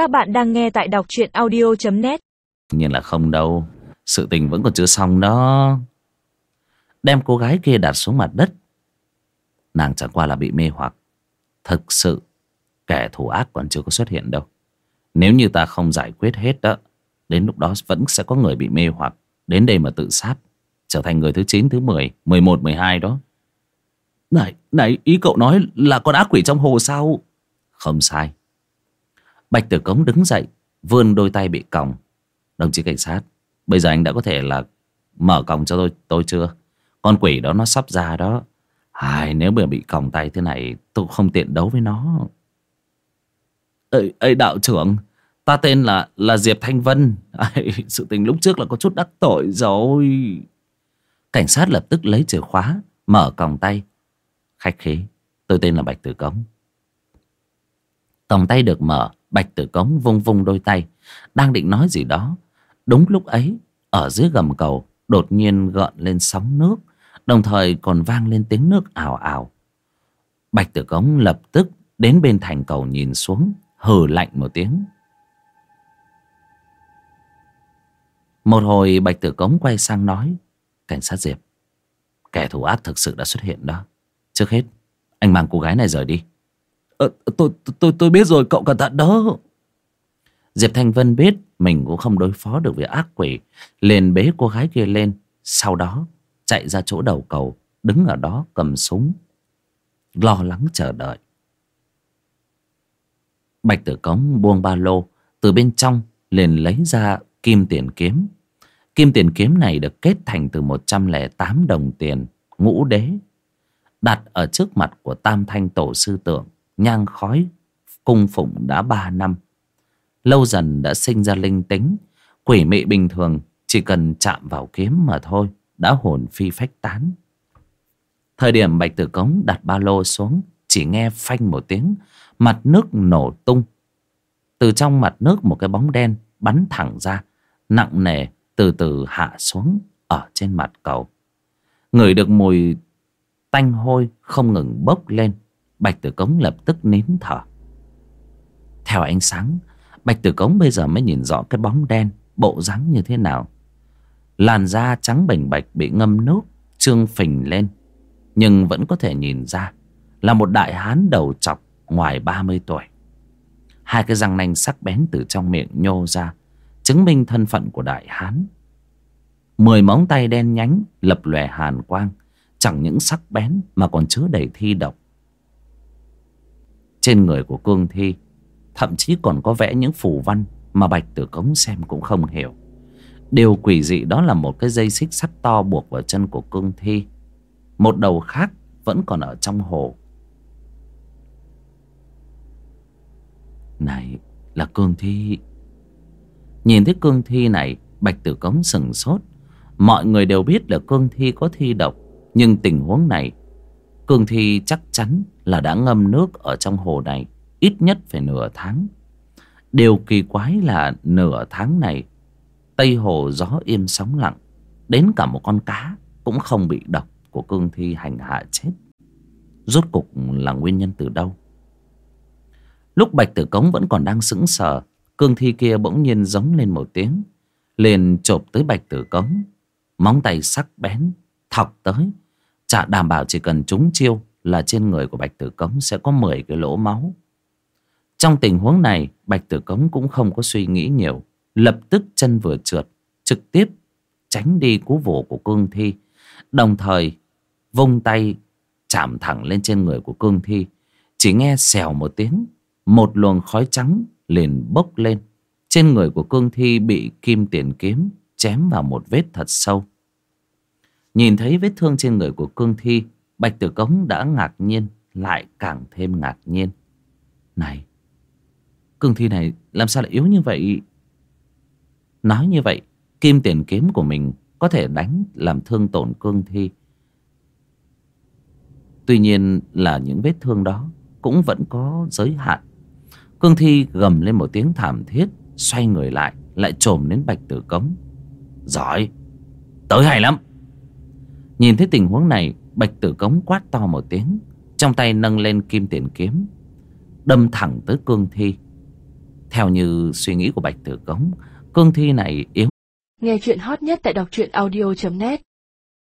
Các bạn đang nghe tại đọc truyện audio.net nhiên là không đâu. Sự tình vẫn còn chưa xong đó. Đem cô gái kia đặt xuống mặt đất. Nàng chẳng qua là bị mê hoặc. Thực sự kẻ thù ác còn chưa có xuất hiện đâu. Nếu như ta không giải quyết hết đó đến lúc đó vẫn sẽ có người bị mê hoặc. Đến đây mà tự sát trở thành người thứ 9, thứ 10, 11, 12 đó. Này, này ý cậu nói là con ác quỷ trong hồ sao? Không sai bạch tử cống đứng dậy vươn đôi tay bị còng. Đồng chí cảnh sát bây giờ anh đã có thể là mở còng cho tôi tôi chưa? Con quỷ đó nó sắp ra đó. Ai, nếu mà bị còng tay thế này tôi không tiện đấu với nó. Ê, ê đạo trưởng ta tên là là diệp thanh vân. Ai, sự tình lúc trước là có chút đắc tội rồi. Cảnh sát lập tức lấy chìa khóa mở còng tay. Khách khí tôi tên là bạch tử cống còng tay được mở, bạch tử cống vung vung đôi tay, đang định nói gì đó. Đúng lúc ấy, ở dưới gầm cầu, đột nhiên gợn lên sóng nước, đồng thời còn vang lên tiếng nước ảo ảo bạch tử cống lập tức đến bên thành cầu nhìn xuống, hừ lạnh một tiếng. Một hồi, bạch tử cống quay sang nói, cảnh sát diệp, kẻ thù ác thực sự đã xuất hiện đó. Trước hết, anh mang cô gái này rời đi ờ, tôi tôi tôi biết rồi cậu cẩn thận đó. Diệp thanh vân biết mình cũng không đối phó được với ác quỷ liền bế cô gái kia lên sau đó chạy ra chỗ đầu cầu đứng ở đó cầm súng lo lắng chờ đợi. Bạch tử cống buông ba lô từ bên trong liền lấy ra kim tiền kiếm. Kim tiền kiếm này được kết thành từ một trăm lẻ tám đồng tiền ngũ đế đặt ở trước mặt của tam thanh tổ sư tượng nhang khói cung phụng đã ba năm. Lâu dần đã sinh ra linh tính, quỷ mị bình thường, chỉ cần chạm vào kiếm mà thôi, đã hồn phi phách tán. Thời điểm bạch tử cống đặt ba lô xuống, chỉ nghe phanh một tiếng, mặt nước nổ tung. Từ trong mặt nước một cái bóng đen bắn thẳng ra, nặng nề từ từ hạ xuống ở trên mặt cầu. Ngửi được mùi tanh hôi không ngừng bốc lên bạch tử cống lập tức nín thở. Theo ánh sáng, bạch tử cống bây giờ mới nhìn rõ cái bóng đen, bộ dáng như thế nào. Làn da trắng bềnh bạch bị ngâm nước trương phình lên, nhưng vẫn có thể nhìn ra là một đại hán đầu chọc ngoài ba mươi tuổi. Hai cái răng nanh sắc bén từ trong miệng nhô ra, chứng minh thân phận của đại hán. Mười móng tay đen nhánh lập lòe hàn quang, chẳng những sắc bén mà còn chứa đầy thi độc trên người của cương thi. Thậm chí còn có vẽ những phù văn mà bạch tử cống xem cũng không hiểu. Điều quỷ dị đó là một cái dây xích sắt to buộc vào chân của cương thi. Một đầu khác vẫn còn ở trong hồ. Này, là cương thi. Nhìn thấy cương thi này, bạch tử cống sừng sốt. Mọi người đều biết là cương thi có thi độc, nhưng tình huống này cương thi chắc chắn là đã ngâm nước ở trong hồ này ít nhất phải nửa tháng. Điều kỳ quái là nửa tháng này, tây hồ gió im sóng lặng, đến cả một con cá cũng không bị độc của cương thi hành hạ chết. Rốt cục là nguyên nhân từ đâu? Lúc bạch tử cống vẫn còn đang sững sờ, cương thi kia bỗng nhiên giống lên một tiếng, liền chộp tới bạch tử cống, móng tay sắc bén, thọc tới chả đảm bảo chỉ cần trúng chiêu là trên người của bạch tử cống sẽ có 10 cái lỗ máu. Trong tình huống này, bạch tử cống cũng không có suy nghĩ nhiều, lập tức chân vừa trượt, trực tiếp tránh đi cú vồ của cương thi, đồng thời vung tay chạm thẳng lên trên người của cương thi. Chỉ nghe xèo một tiếng, một luồng khói trắng liền bốc lên. Trên người của cương thi bị kim tiền kiếm chém vào một vết thật sâu nhìn thấy vết thương trên người của cương thi, bạch tử cống đã ngạc nhiên, lại càng thêm ngạc nhiên. Này, cương thi này làm sao lại yếu như vậy? Nói như vậy, kim tiền kiếm của mình có thể đánh làm thương tổn cương thi. Tuy nhiên là những vết thương đó cũng vẫn có giới hạn. Cương thi gầm lên một tiếng thảm thiết, xoay người lại lại trồm đến bạch tử cống. Giỏi, tới hay lắm nhìn thấy tình huống này, bạch tử cống quát to một tiếng, trong tay nâng lên kim tiền kiếm, đâm thẳng tới cương thi. Theo như suy nghĩ của Bạch Tử Cống, Cương thi này yếu. Nghe chuyện hot nhất tại đọc truyện audio.net